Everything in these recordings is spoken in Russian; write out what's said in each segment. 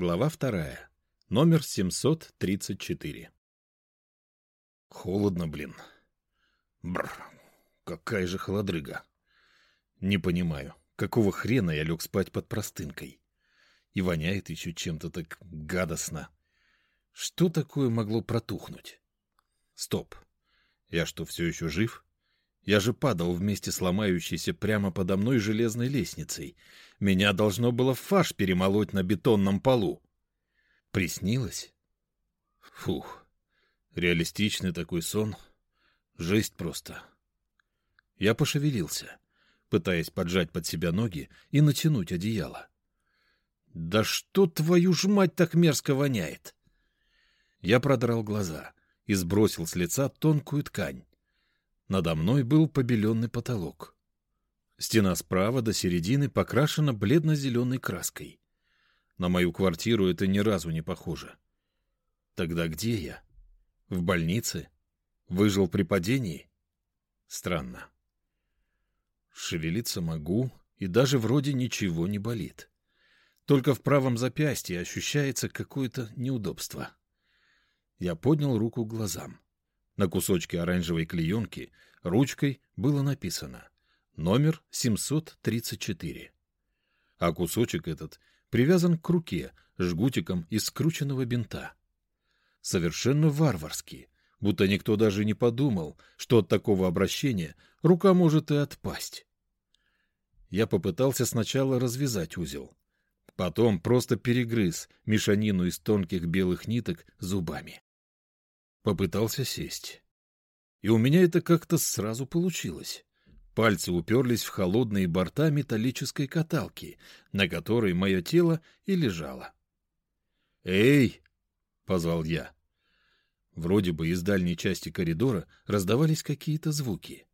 Глава вторая. Номер 734. Холодно, блин. Бр, какая же холодрыга. Не понимаю, какого хрена я лег спать под простынкой. И воняет еще чем-то так гадостно. Что такое могло протухнуть? Стоп. Я что, все еще жив? Я же падал вместе с ломающейся прямо подо мной железной лестницей. Меня должно было фарш перемолоть на бетонном полу. Приснилось? Фух, реалистичный такой сон. Жесть просто. Я пошевелился, пытаясь поджать под себя ноги и натянуть одеяло. Да что твою ж мать так мерзко воняет? Я продрал глаза и сбросил с лица тонкую ткань. Надо мной был побеленный потолок. Стена справа до середины покрашена бледно-зеленой краской. На мою квартиру это ни разу не похоже. Тогда где я? В больнице? Выжил при падении? Странно. Шевелиться могу, и даже вроде ничего не болит. Только в правом запястье ощущается какое-то неудобство. Я поднял руку к глазам. На кусочке оранжевой клеенки ручкой было написано «Номер 734». А кусочек этот привязан к руке жгутиком из скрученного бинта. Совершенно варварски, будто никто даже не подумал, что от такого обращения рука может и отпасть. Я попытался сначала развязать узел, потом просто перегрыз мешанину из тонких белых ниток зубами. Попытался сесть. И у меня это как-то сразу получилось. Пальцы уперлись в холодные борта металлической каталки, на которой мое тело и лежало. «Эй!» — позвал я. Вроде бы из дальней части коридора раздавались какие-то звуки.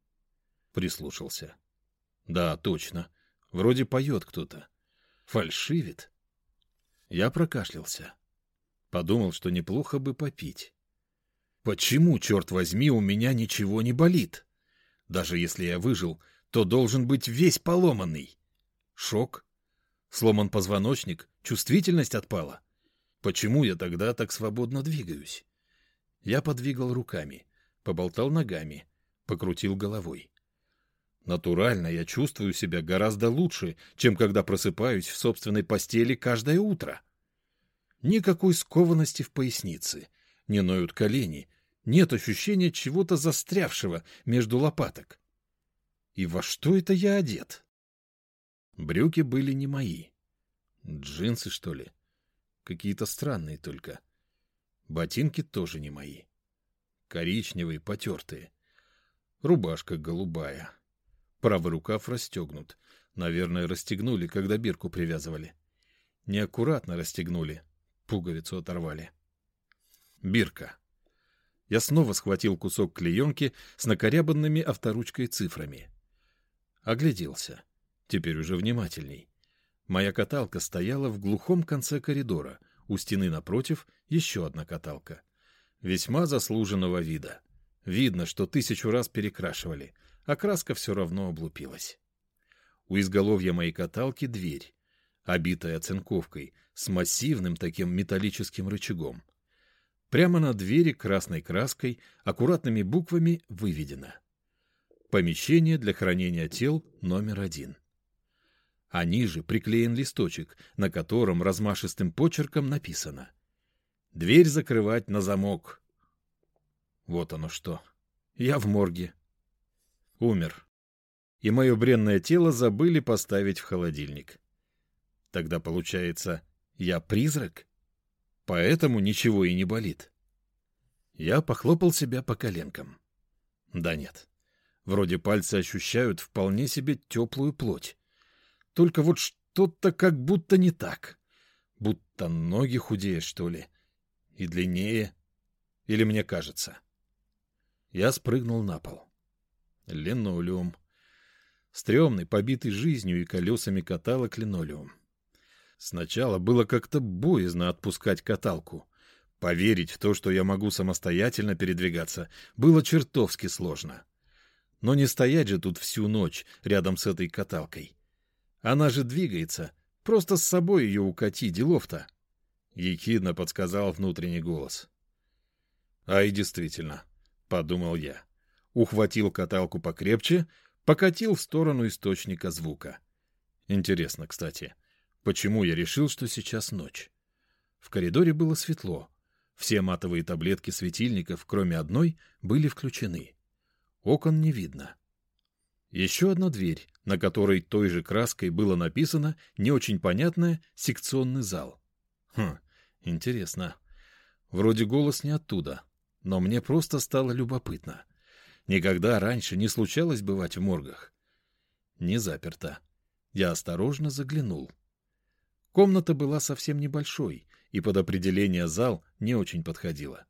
Прислушался. Да, точно. Вроде поет кто-то. Фальшивит. Я прокашлялся. Подумал, что неплохо бы попить. Почему, черт возьми, у меня ничего не болит? Даже если я выжил, то должен быть весь поломанный. Шок? Сломан позвоночник? Чувствительность отпала? Почему я тогда так свободно двигаюсь? Я подвигал руками, поболтал ногами, покрутил головой. Натурально я чувствую себя гораздо лучше, чем когда просыпаюсь в собственной постели каждое утро. Никакой скованности в пояснице, не ноют колени, нет ощущения чего-то застрявшего между лопаток. И во что это я одет? Брюки были не мои. Джинсы, что ли? Какие-то странные только. Ботинки тоже не мои. Коричневые, потертые. Рубашка голубая. Правый рукав расстегнут. Наверное, расстегнули, когда бирку привязывали. Неаккуратно расстегнули. Пуговицу оторвали. Бирка. Я снова схватил кусок клеенки с накорябанными авторучкой цифрами. Огляделся. Теперь уже внимательней. Моя каталка стояла в глухом конце коридора. У стены напротив еще одна каталка. Весьма заслуженного вида. Видно, что тысячу раз перекрашивали, а краска все равно облупилась. У изголовья моей каталки дверь, обитая оцинковкой, с массивным таким металлическим рычагом. Прямо на двери красной краской аккуратными буквами выведено «Помещение для хранения тел номер один». А ниже приклеен листочек, на котором размашистым почерком написано «Дверь закрывать на замок». Вот оно что. Я в морге. Умер. И мое бренное тело забыли поставить в холодильник. Тогда получается, я призрак? Поэтому ничего и не болит. Я похлопал себя по коленкам. Да нет. Вроде пальцы ощущают вполне себе теплую плоть. Только вот что-то как будто не так. Будто ноги худее, что ли. И длиннее. Или мне кажется. Я спрыгнул на пол. Линолеум. Стремный, побитый жизнью и колесами каталок линолеум. Сначала было как-то боязно отпускать каталку. Поверить в то, что я могу самостоятельно передвигаться, было чертовски сложно. Но не стоять же тут всю ночь рядом с этой каталкой. Она же двигается, просто с собой ее укати, делов-то. — ехидно подсказал внутренний голос. «А и действительно», — подумал я. Ухватил каталку покрепче, покатил в сторону источника звука. Интересно, кстати, почему я решил, что сейчас ночь? В коридоре было светло. Все матовые таблетки светильников, кроме одной, были включены. Окон не видно. Еще одна дверь, на которой той же краской было написано не очень понятное «секционный зал». Хм, интересно. Вроде голос не оттуда, но мне просто стало любопытно. Никогда раньше не случалось бывать в моргах. Не заперто. Я осторожно заглянул. Комната была совсем небольшой, и под определение зал не очень подходила.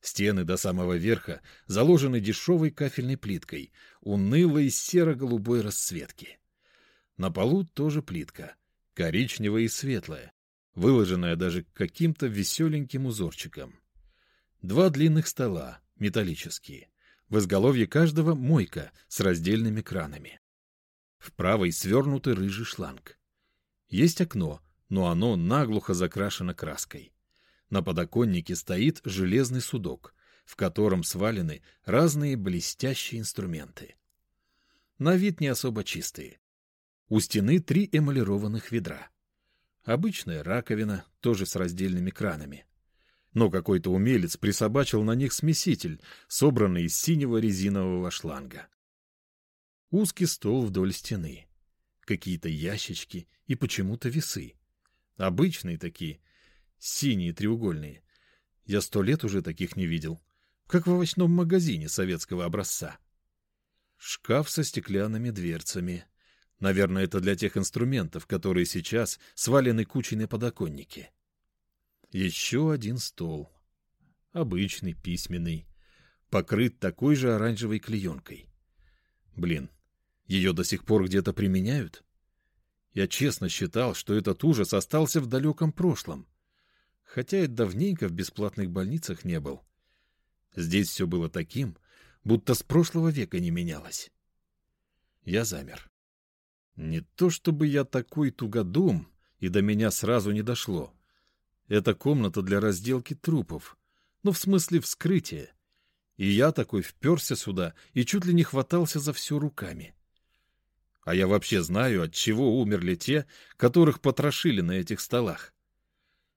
Стены до самого верха заложены дешевой кафельной плиткой, унылой серо-голубой расцветки. На полу тоже плитка, коричневая и светлая, выложенная даже каким-то веселеньким узорчиком. Два длинных стола, металлические. В изголовье каждого мойка с раздельными кранами. В правой свернутый рыжий шланг. Есть окно, но оно наглухо закрашено краской. На подоконнике стоит железный судок, в котором свалены разные блестящие инструменты. На вид не особо чистые. У стены три эмалированных ведра. Обычная раковина, тоже с раздельными кранами но какой-то умелец присобачил на них смеситель, собранный из синего резинового шланга. Узкий стол вдоль стены, какие-то ящички и почему-то весы. Обычные такие, синие треугольные. Я сто лет уже таких не видел, как в овощном магазине советского образца. Шкаф со стеклянными дверцами. Наверное, это для тех инструментов, которые сейчас свалены кучей на подоконнике. Еще один стол. Обычный, письменный. Покрыт такой же оранжевой клеенкой. Блин, ее до сих пор где-то применяют? Я честно считал, что этот ужас остался в далеком прошлом. Хотя и давненько в бесплатных больницах не был. Здесь все было таким, будто с прошлого века не менялось. Я замер. Не то чтобы я такой тугодум, и до меня сразу не дошло. Это комната для разделки трупов. Ну, в смысле вскрытия. И я такой вперся сюда и чуть ли не хватался за все руками. А я вообще знаю, от чего умерли те, которых потрошили на этих столах.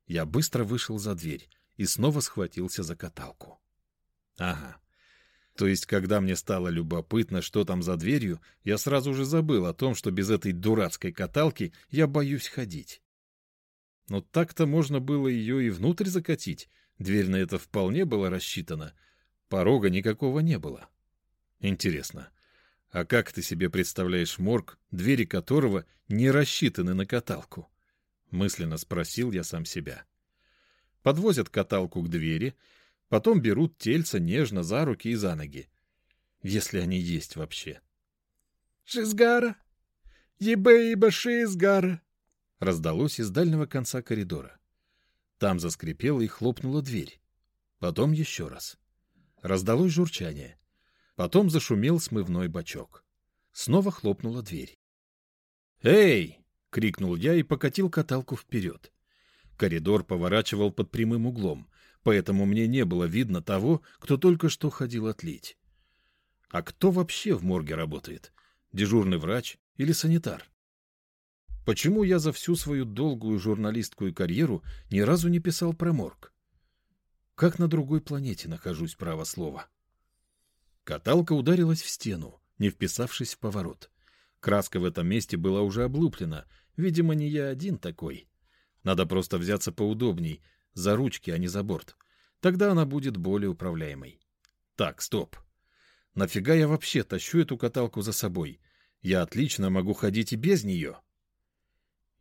Я быстро вышел за дверь и снова схватился за каталку. Ага. То есть, когда мне стало любопытно, что там за дверью, я сразу же забыл о том, что без этой дурацкой каталки я боюсь ходить. Но так-то можно было ее и внутрь закатить. Дверь на это вполне была рассчитана. Порога никакого не было. Интересно, а как ты себе представляешь морг, двери которого не рассчитаны на каталку? Мысленно спросил я сам себя. Подвозят каталку к двери, потом берут тельца нежно за руки и за ноги. Если они есть вообще. «Шизгара! Ебе-иба шизгара!» раздалось из дальнего конца коридора. Там заскрипела и хлопнула дверь. Потом еще раз. Раздалось журчание. Потом зашумел смывной бачок. Снова хлопнула дверь. «Эй!» — крикнул я и покатил каталку вперед. Коридор поворачивал под прямым углом, поэтому мне не было видно того, кто только что ходил отлить. А кто вообще в морге работает? Дежурный врач или санитар? Почему я за всю свою долгую журналистскую карьеру ни разу не писал про морг? Как на другой планете нахожусь, право слова. Каталка ударилась в стену, не вписавшись в поворот. Краска в этом месте была уже облуплена. Видимо, не я один такой. Надо просто взяться поудобней, за ручки, а не за борт. Тогда она будет более управляемой. Так, стоп. Нафига я вообще тащу эту каталку за собой? Я отлично могу ходить и без нее.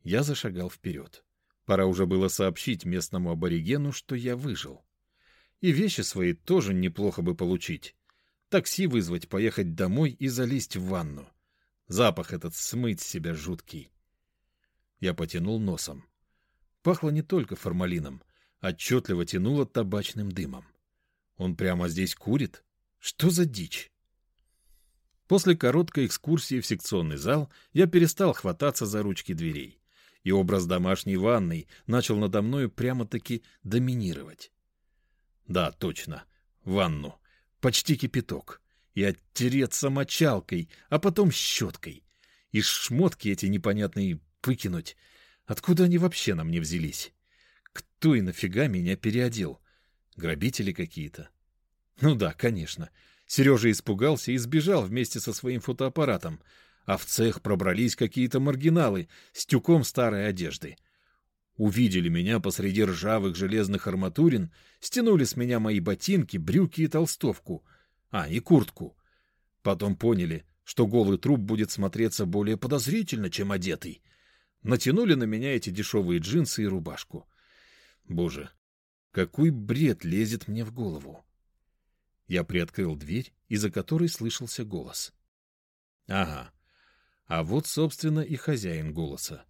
Я зашагал вперед. Пора уже было сообщить местному аборигену, что я выжил. И вещи свои тоже неплохо бы получить. Такси вызвать, поехать домой и залезть в ванну. Запах этот смыть с себя жуткий. Я потянул носом. Пахло не только формалином, отчетливо тянуло табачным дымом. Он прямо здесь курит? Что за дичь? После короткой экскурсии в секционный зал я перестал хвататься за ручки дверей и образ домашней ванной начал надо мною прямо-таки доминировать. Да, точно, ванну, почти кипяток, и оттереться мочалкой, а потом щеткой, и шмотки эти непонятные выкинуть. Откуда они вообще на мне взялись? Кто и нафига меня переодел? Грабители какие-то? Ну да, конечно. Сережа испугался и сбежал вместе со своим фотоаппаратом, а в цех пробрались какие-то маргиналы с тюком старой одежды. Увидели меня посреди ржавых железных арматурин, стянули с меня мои ботинки, брюки и толстовку, а, и куртку. Потом поняли, что голый труп будет смотреться более подозрительно, чем одетый. Натянули на меня эти дешевые джинсы и рубашку. Боже, какой бред лезет мне в голову! Я приоткрыл дверь, из-за которой слышался голос. Ага, а вот, собственно, и хозяин голоса.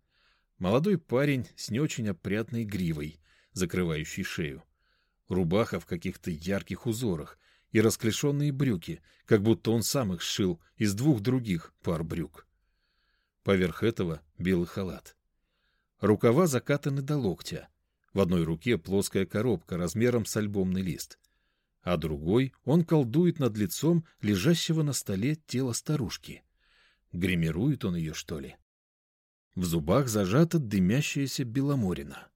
Молодой парень с не очень опрятной гривой, закрывающей шею. Рубаха в каких-то ярких узорах и расклешенные брюки, как будто он сам их сшил из двух других пар брюк. Поверх этого белый халат. Рукава закатаны до локтя. В одной руке плоская коробка размером с альбомный лист, а другой он колдует над лицом лежащего на столе тела старушки — Гримирует он ее, что ли? В зубах зажата дымящаяся беломорина.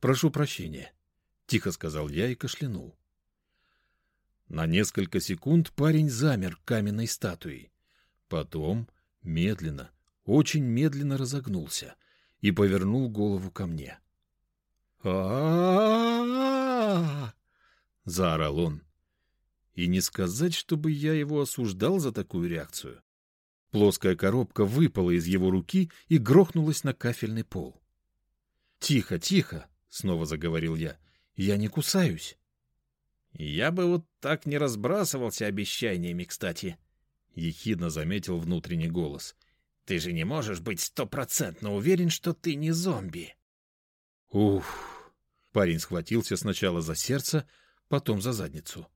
«Прошу прощения», — тихо сказал я и кашлянул. На несколько секунд парень замер каменной статуей. Потом медленно, очень медленно разогнулся и повернул голову ко мне. а заорал он. И не сказать, чтобы я его осуждал за такую реакцию. Плоская коробка выпала из его руки и грохнулась на кафельный пол. «Тихо, тихо!» — снова заговорил я. «Я не кусаюсь». «Я бы вот так не разбрасывался обещаниями, кстати», — ехидно заметил внутренний голос. «Ты же не можешь быть стопроцентно уверен, что ты не зомби». «Уф!» Парень схватился сначала за сердце, потом за задницу.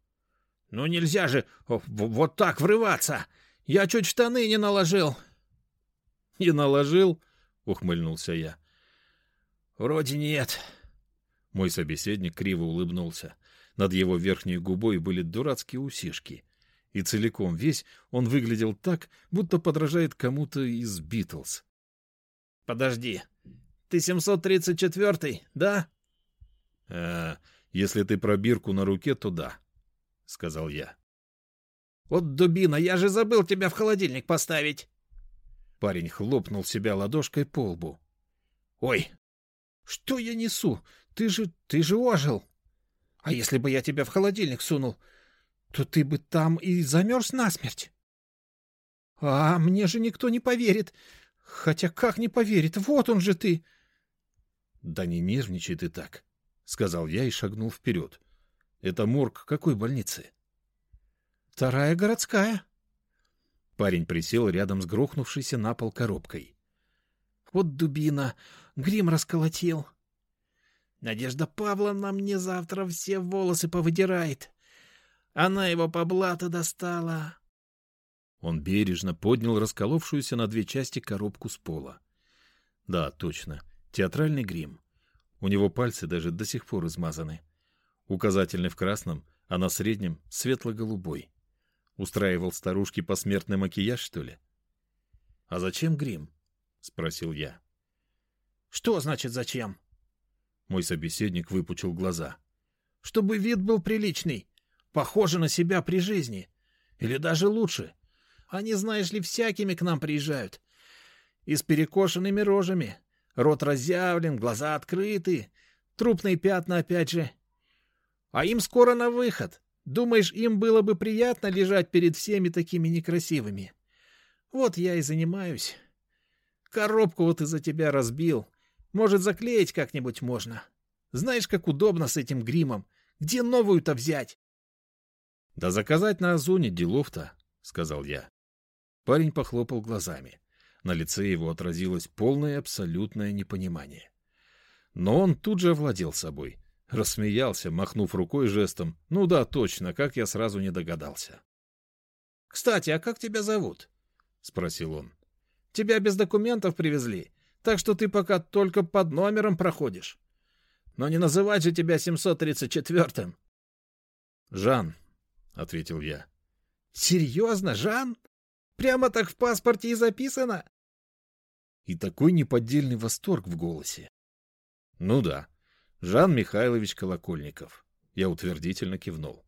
Ну нельзя же вот так врываться. Я чуть штаны не наложил. Не наложил? Ухмыльнулся я. Вроде нет. Мой собеседник криво улыбнулся. Над его верхней губой были дурацкие усишки. И целиком весь он выглядел так, будто подражает кому-то из Битлз. «Подожди, ты 734-й, да?» «Э, «Если ты про бирку на руке, то да», — сказал я. «Вот дубина, я же забыл тебя в холодильник поставить!» Парень хлопнул себя ладошкой по лбу. «Ой, что я несу? Ты же, ты же ожил! А если бы я тебя в холодильник сунул, то ты бы там и замерз насмерть!» «А мне же никто не поверит! Хотя как не поверит? Вот он же ты!» «Да не нервничай ты так!» — сказал я и шагнул вперед. Это морг какой больницы? Вторая городская. Парень присел рядом с грохнувшейся на пол коробкой. Вот дубина, грим расколотил. Надежда Павловна мне завтра все волосы повыдирает. Она его по блату достала. Он бережно поднял расколовшуюся на две части коробку с пола. Да, точно, театральный грим. У него пальцы даже до сих пор измазаны. Указательный в красном, а на среднем — светло-голубой. Устраивал старушке посмертный макияж, что ли? — А зачем грим? — спросил я. — Что значит зачем? Мой собеседник выпучил глаза. — Чтобы вид был приличный, похоже на себя при жизни. Или даже лучше. Они, знаешь ли, всякими к нам приезжают. И с перекошенными рожами. Рот разъявлен, глаза открыты. Трупные пятна опять же. А им скоро на выход. Думаешь, им было бы приятно лежать перед всеми такими некрасивыми? Вот я и занимаюсь. Коробку вот из-за тебя разбил. Может, заклеить как-нибудь можно. Знаешь, как удобно с этим гримом. Где новую-то взять? — Да заказать на Озоне делов-то, — сказал я. Парень похлопал глазами. На лице его отразилось полное абсолютное непонимание. Но он тут же овладел собой — Рассмеялся, махнув рукой жестом. «Ну да, точно, как я сразу не догадался». «Кстати, а как тебя зовут?» — спросил он. «Тебя без документов привезли? Так что ты пока только под номером проходишь. Но не называть же тебя 734-м. Жан, — ответил я. Серьезно, Жан? Прямо так в паспорте и записано? И такой неподдельный восторг в голосе. Ну да, Жан Михайлович Колокольников. Я утвердительно кивнул.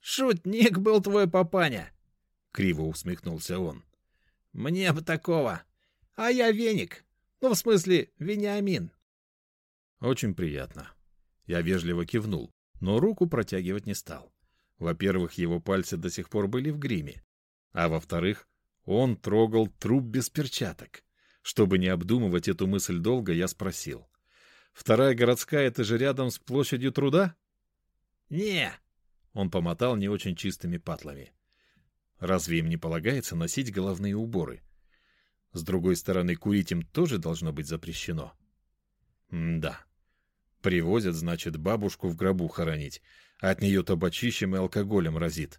«Шутник был твой папаня!» — криво усмехнулся он. «Мне бы такого! А я веник! Ну, в смысле, Вениамин!» «Очень приятно». Я вежливо кивнул, но руку протягивать не стал. Во-первых, его пальцы до сих пор были в гриме, а во-вторых, он трогал труп без перчаток. Чтобы не обдумывать эту мысль долго, я спросил. «Вторая городская — это же рядом с площадью труда?» «Не!» — он помотал не очень чистыми патлами. «Разве им не полагается носить головные уборы? С другой стороны, курить им тоже должно быть запрещено». «Да. Привозят, значит, бабушку в гробу хоронить, а от нее табачищем и алкоголем разит.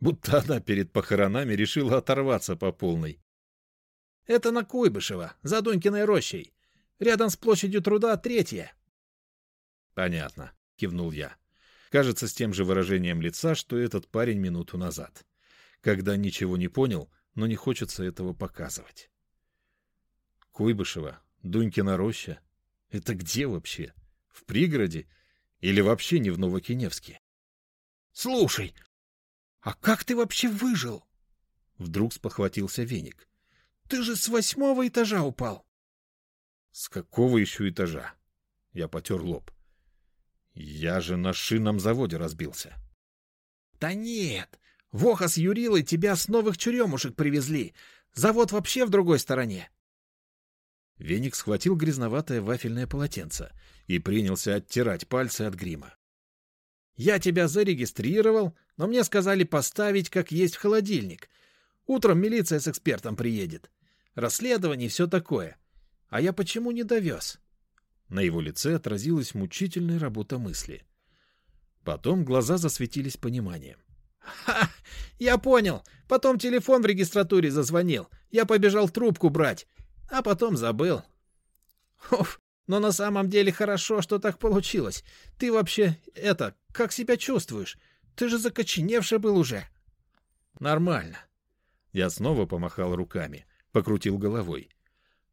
Будто она перед похоронами решила оторваться по полной». «Это на Куйбышево, за Дунькиной рощей. Рядом с площадью труда третья». «Понятно», — кивнул я. Кажется, с тем же выражением лица, что этот парень минуту назад. Когда ничего не понял, но не хочется этого показывать. Куйбышева, Дунькина роща. Это где вообще? В пригороде? Или вообще не в Новокиневске? Слушай, а как ты вообще выжил? Вдруг спохватился веник. Ты же с восьмого этажа упал. С какого еще этажа? Я потер лоб. Я же на шинном заводе разбился. Да нет, Воха с Юрилой тебя с новых черемушек привезли. Завод вообще в другой стороне. Веник схватил грязноватое вафельное полотенце и принялся оттирать пальцы от грима. «Я тебя зарегистрировал, но мне сказали поставить, как есть в холодильник. Утром милиция с экспертом приедет. Расследование и все такое. А я почему не довез?» На его лице отразилась мучительная работа мысли. Потом глаза засветились пониманием. «Ха! Я понял. Потом телефон в регистратуре зазвонил. Я побежал трубку брать, а потом забыл. Уф, но на самом деле хорошо, что так получилось. Ты вообще, это, как себя чувствуешь? Ты же закоченевший был уже. Нормально. Я снова помахал руками, покрутил головой.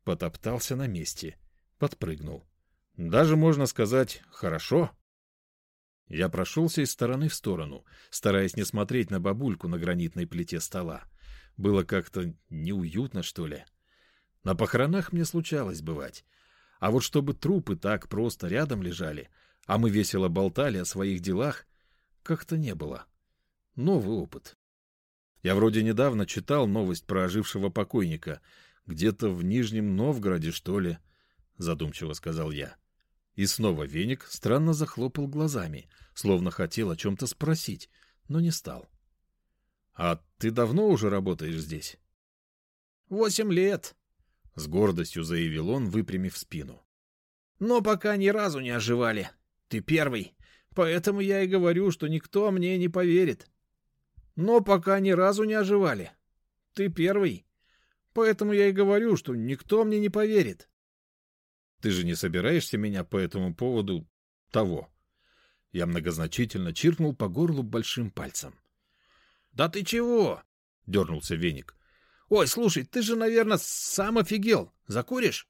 Потоптался на месте, подпрыгнул. Даже можно сказать «хорошо». Я прошелся из стороны в сторону, стараясь не смотреть на бабульку на гранитной плите стола. Было как-то неуютно, что ли. На похоронах мне случалось бывать. А вот чтобы трупы так просто рядом лежали, а мы весело болтали о своих делах, как-то не было. Новый опыт. Я вроде недавно читал новость про ожившего покойника. Где-то в Нижнем Новгороде, что ли, задумчиво сказал я. И снова веник странно захлопал глазами, словно хотел о чем-то спросить, но не стал. — А ты давно уже работаешь здесь? — Восемь лет, — с гордостью заявил он, выпрямив спину. — Но пока ни разу не оживали. Ты первый. Поэтому я и говорю, что никто мне не поверит. Но пока ни разу не оживали. Ты первый. Поэтому я и говорю, что никто мне не поверит. Ты же не собираешься меня по этому поводу того? Я многозначительно чиркнул по горлу большим пальцем. — Да ты чего? — дернулся веник. — Ой, слушай, ты же, наверное, сам офигел. Закуришь?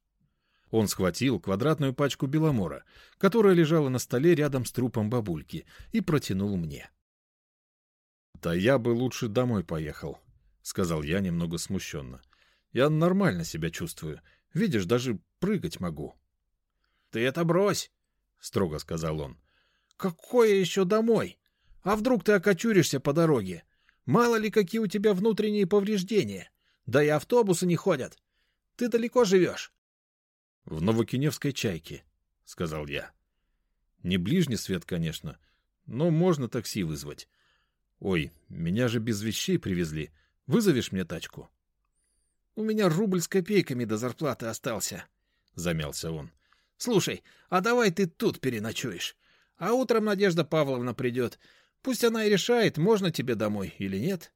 Он схватил квадратную пачку беломора, которая лежала на столе рядом с трупом бабульки, и протянул мне. — Да я бы лучше домой поехал, — сказал я немного смущенно. — Я нормально себя чувствую. Видишь, даже прыгать могу. — Ты это брось, — строго сказал он. — Какое еще домой? А вдруг ты окочуришься по дороге? Мало ли, какие у тебя внутренние повреждения. Да и автобусы не ходят. Ты далеко живешь? — В Новокиневской чайке, — сказал я. — Не ближний свет, конечно, но можно такси вызвать. Ой, меня же без вещей привезли. Вызовешь мне тачку? — У меня рубль с копейками до зарплаты остался, — замялся он. — Слушай, а давай ты тут переночуешь. А утром Надежда Павловна придет. Пусть она и решает, можно тебе домой или нет.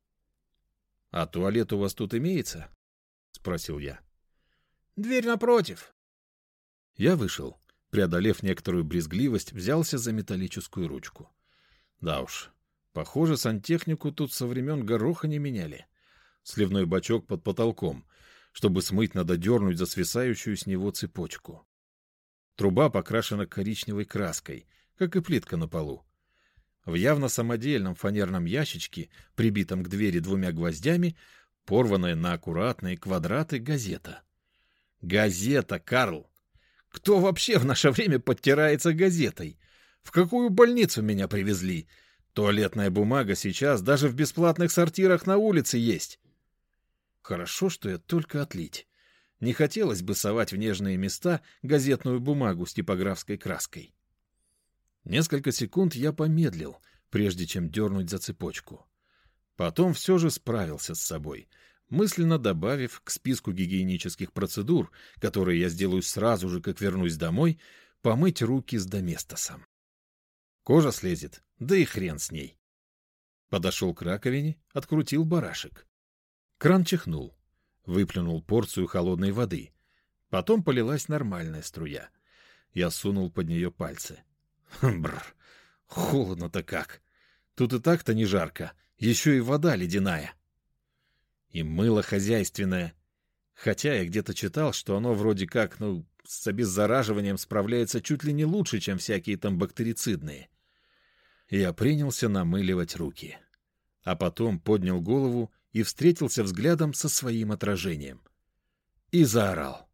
— А туалет у вас тут имеется? — спросил я. Дверь напротив. Я вышел. Преодолев некоторую брезгливость, взялся за металлическую ручку. Да уж, похоже, сантехнику тут со времен гороха не меняли. Сливной бачок под потолком. Чтобы смыть, надо дернуть за свисающую с него цепочку. Труба покрашена коричневой краской, как и плитка на полу. В явно самодельном фанерном ящичке, прибитом к двери двумя гвоздями, порванная на аккуратные квадраты газета. Газета, Карл! Кто вообще в наше время подтирается газетой? В какую больницу меня привезли? Туалетная бумага сейчас даже в бесплатных сортирах на улице есть. Хорошо, что я только отлить. Не хотелось бы совать в нежные места газетную бумагу с типографской краской. Несколько секунд я помедлил, прежде чем дернуть за цепочку. Потом все же справился с собой, мысленно добавив к списку гигиенических процедур, которые я сделаю сразу же, как вернусь домой, помыть руки с доместосом. Кожа слезет, да и хрен с ней. Подошел к раковине, открутил барашек. Кран чихнул, выплюнул порцию холодной воды. Потом полилась нормальная струя. Я сунул под нее пальцы. Бррр, холодно-то как. Тут и так-то не жарко, еще и вода ледяная. И мыло хозяйственное. Хотя я где-то читал, что оно вроде как, ну, с обеззараживанием справляется чуть ли не лучше, чем всякие там бактерицидные. Я принялся намыливать руки. А потом поднял голову и встретился взглядом со своим отражением. И заорал.